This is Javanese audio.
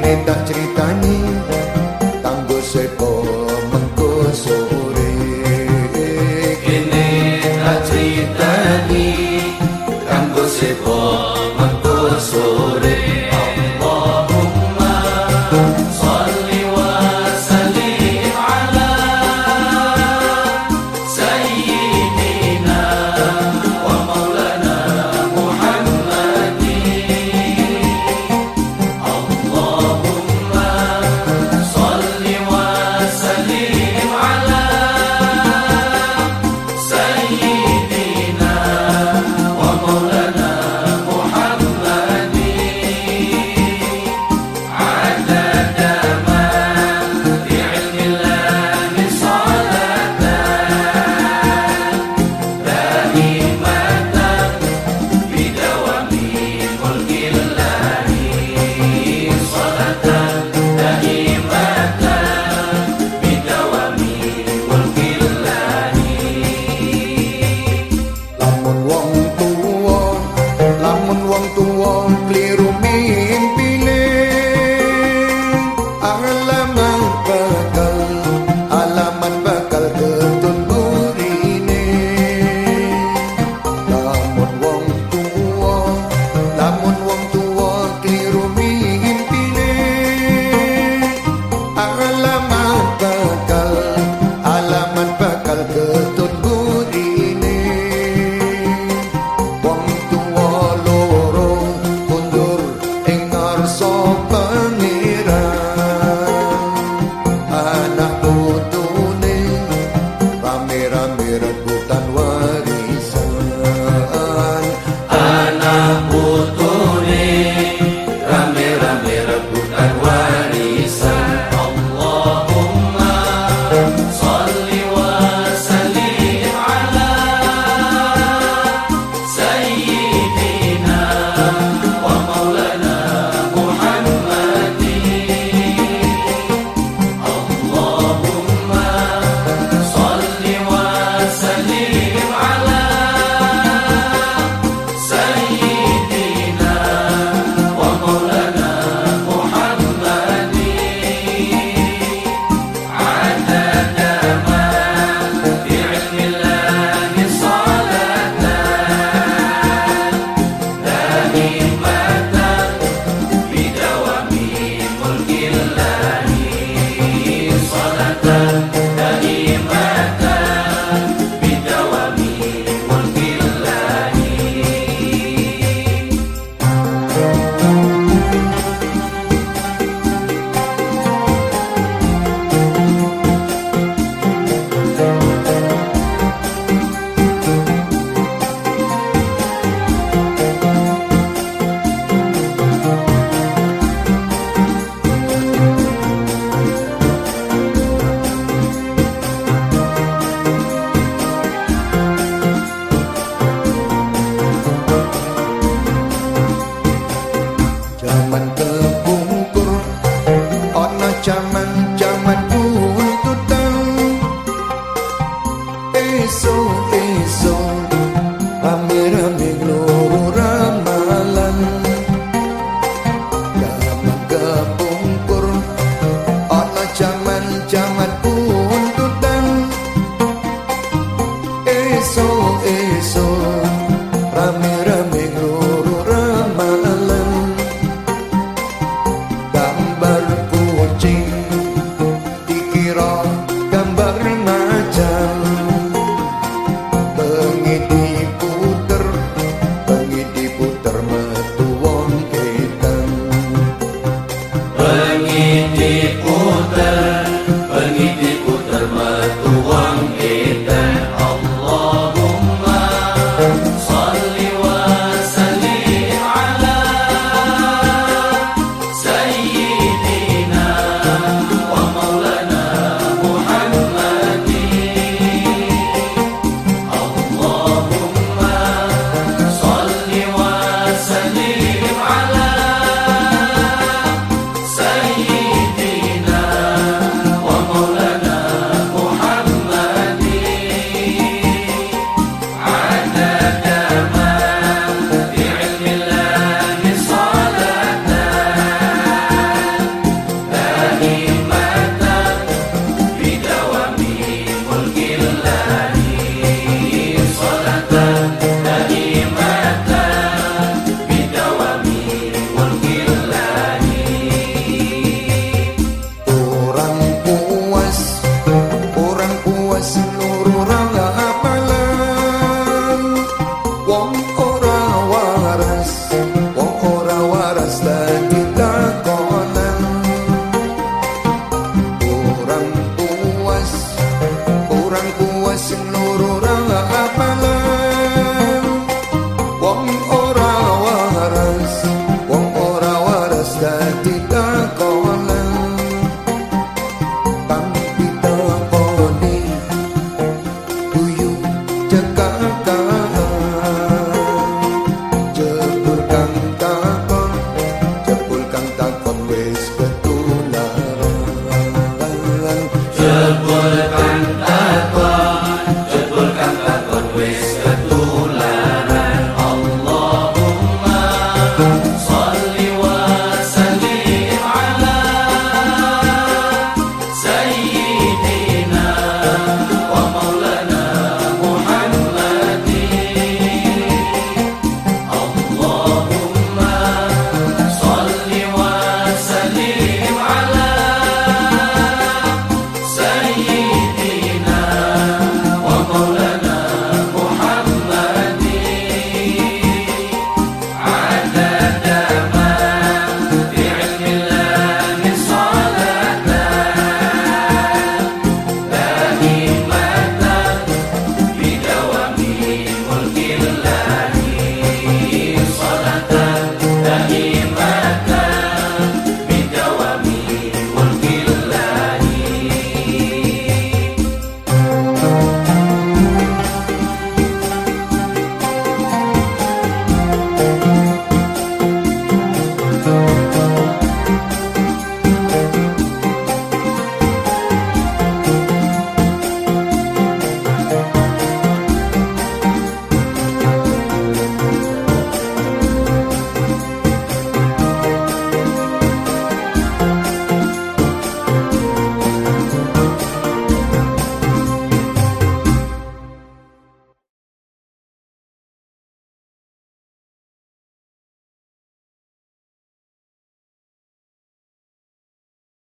kene tak critani tanggo sepo mengko sore. Kene tak critani tanggo sepo Arsopa past that